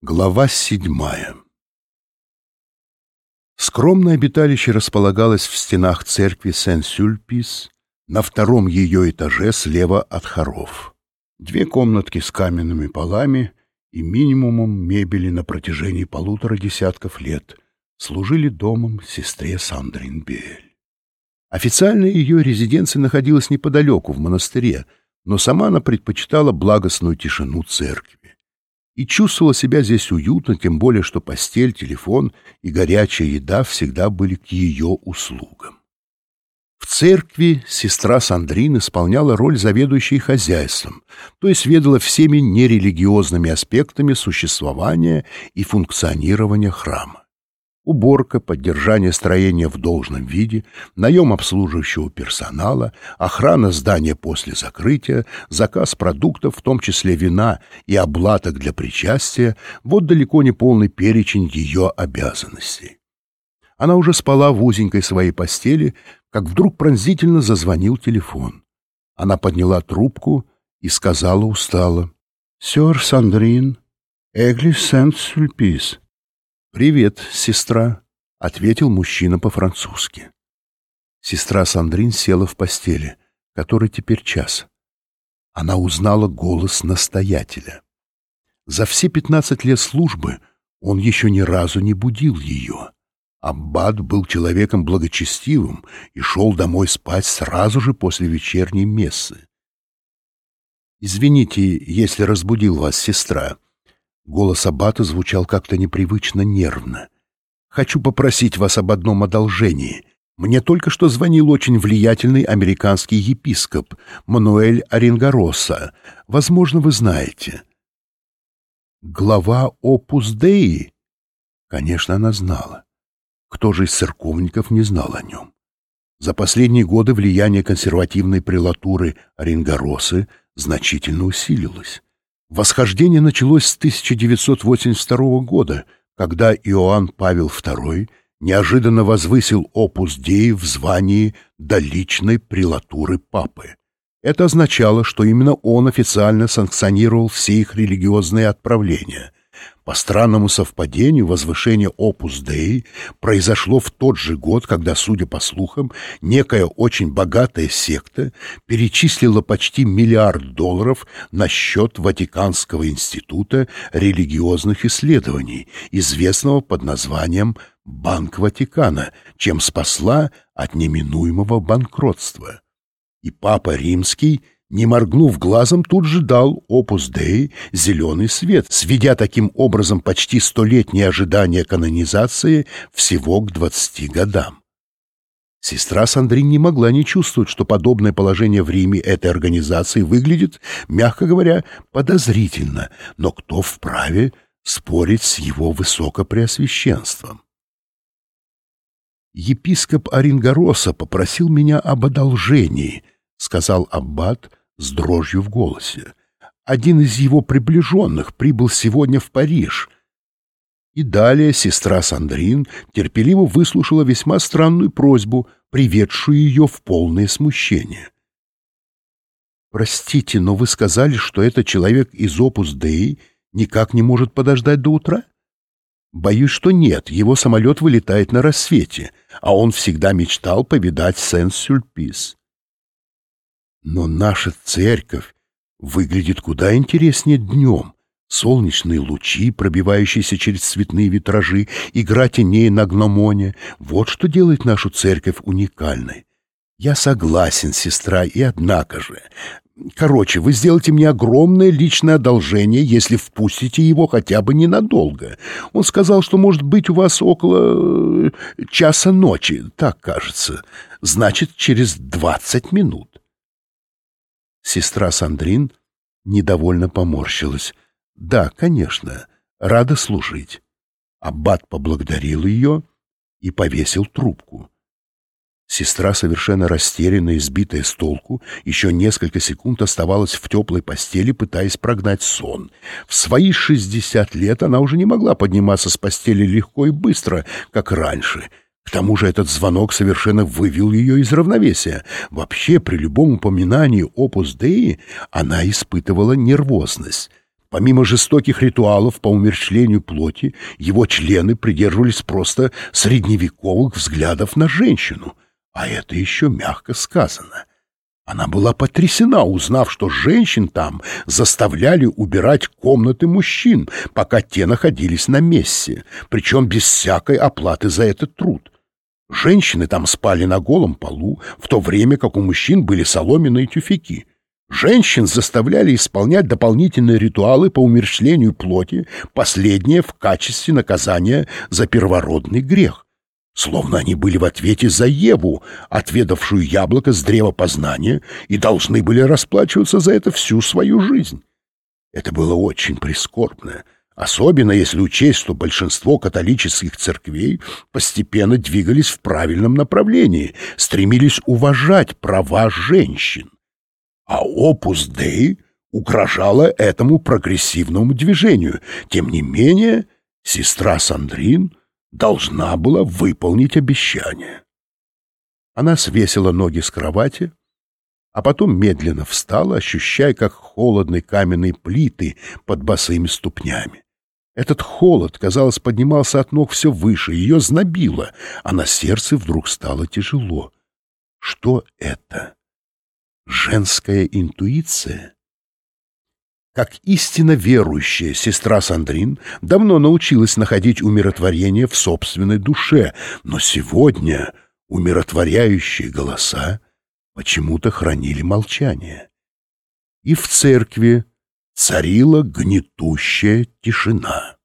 Глава седьмая Скромное обиталище располагалось в стенах церкви Сен-Сюльпис на втором ее этаже слева от хоров. Две комнатки с каменными полами и минимумом мебели на протяжении полутора десятков лет служили домом сестре Сандрин Бель. Официально ее резиденция находилась неподалеку, в монастыре, но сама она предпочитала благостную тишину церкви и чувствовала себя здесь уютно, тем более что постель, телефон и горячая еда всегда были к ее услугам. В церкви сестра Сандрин исполняла роль заведующей хозяйством, то есть ведала всеми нерелигиозными аспектами существования и функционирования храма уборка, поддержание строения в должном виде, наем обслуживающего персонала, охрана здания после закрытия, заказ продуктов, в том числе вина и облаток для причастия, вот далеко не полный перечень ее обязанностей. Она уже спала в узенькой своей постели, как вдруг пронзительно зазвонил телефон. Она подняла трубку и сказала устало. «Сёр Сандрин, Эглис Сент-Сульпис». «Привет, сестра», — ответил мужчина по-французски. Сестра Сандрин села в постели, который теперь час. Она узнала голос настоятеля. За все пятнадцать лет службы он еще ни разу не будил ее. Аббат был человеком благочестивым и шел домой спать сразу же после вечерней мессы. «Извините, если разбудил вас, сестра», Голос Аббата звучал как-то непривычно нервно. «Хочу попросить вас об одном одолжении. Мне только что звонил очень влиятельный американский епископ Мануэль Оренгороса. Возможно, вы знаете». «Глава Опус Деи?» Конечно, она знала. Кто же из церковников не знал о нем? За последние годы влияние консервативной прелатуры Оренгоросы значительно усилилось. Восхождение началось с 1982 года, когда Иоанн Павел II неожиданно возвысил опус Деи в звании до личной прелатуры папы. Это означало, что именно он официально санкционировал все их религиозные отправления, по странному совпадению, возвышение Опус Dei произошло в тот же год, когда, судя по слухам, некая очень богатая секта перечислила почти миллиард долларов на счет Ватиканского института религиозных исследований, известного под названием «Банк Ватикана», чем спасла от неминуемого банкротства. И Папа Римский – не моргнув глазом, тут же дал опус Dei зеленый свет, сведя таким образом почти столетнее ожидание канонизации всего к двадцати годам. Сестра Сандрин не могла не чувствовать, что подобное положение в Риме этой организации выглядит, мягко говоря, подозрительно, но кто вправе спорить с его высокопреосвященством? Епископ Оренгороса попросил меня об одолжении —— сказал Аббат, с дрожью в голосе. Один из его приближенных прибыл сегодня в Париж. И далее сестра Сандрин терпеливо выслушала весьма странную просьбу, приведшую ее в полное смущение. «Простите, но вы сказали, что этот человек из Опус Деи никак не может подождать до утра?» «Боюсь, что нет, его самолет вылетает на рассвете, а он всегда мечтал повидать Сен-Сюльпис». Но наша церковь выглядит куда интереснее днем. Солнечные лучи, пробивающиеся через цветные витражи, игра теней на гномоне — вот что делает нашу церковь уникальной. Я согласен, сестра, и однако же... Короче, вы сделаете мне огромное личное одолжение, если впустите его хотя бы ненадолго. Он сказал, что может быть у вас около э, часа ночи, так кажется. Значит, через двадцать минут. Сестра Сандрин недовольно поморщилась. «Да, конечно, рада служить». Аббат поблагодарил ее и повесил трубку. Сестра, совершенно растерянная и сбитая с толку, еще несколько секунд оставалась в теплой постели, пытаясь прогнать сон. В свои шестьдесят лет она уже не могла подниматься с постели легко и быстро, как раньше — к тому же этот звонок совершенно вывел ее из равновесия. Вообще, при любом упоминании опус Деи она испытывала нервозность. Помимо жестоких ритуалов по умерщвлению плоти, его члены придерживались просто средневековых взглядов на женщину. А это еще мягко сказано. Она была потрясена, узнав, что женщин там заставляли убирать комнаты мужчин, пока те находились на мессе, причем без всякой оплаты за этот труд. Женщины там спали на голом полу, в то время как у мужчин были соломенные тюфяки. Женщин заставляли исполнять дополнительные ритуалы по умерщвлению плоти, последнее в качестве наказания за первородный грех. Словно они были в ответе за Еву, отведавшую яблоко с древа познания, и должны были расплачиваться за это всю свою жизнь. Это было очень прискорбно, особенно если учесть, что большинство католических церквей постепенно двигались в правильном направлении, стремились уважать права женщин а Опус Дей угрожала этому прогрессивному движению. Тем не менее, сестра Сандрин должна была выполнить обещание. Она свесила ноги с кровати, а потом медленно встала, ощущая, как холодные каменные плиты под босыми ступнями. Этот холод, казалось, поднимался от ног все выше, ее знобило, а на сердце вдруг стало тяжело. Что это? женская интуиция. Как истинно верующая сестра Сандрин давно научилась находить умиротворение в собственной душе, но сегодня умиротворяющие голоса почему-то хранили молчание. И в церкви царила гнетущая тишина.